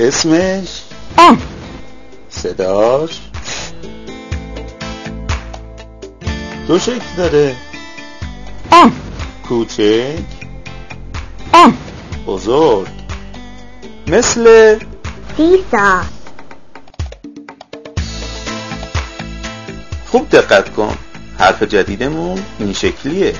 اسمش؟ ام صداش؟ دو شکل داره. ام کوچک. ام بزرگ. مثل سیسا خوب دقت کن. حرف جدیدمون این شکلیه.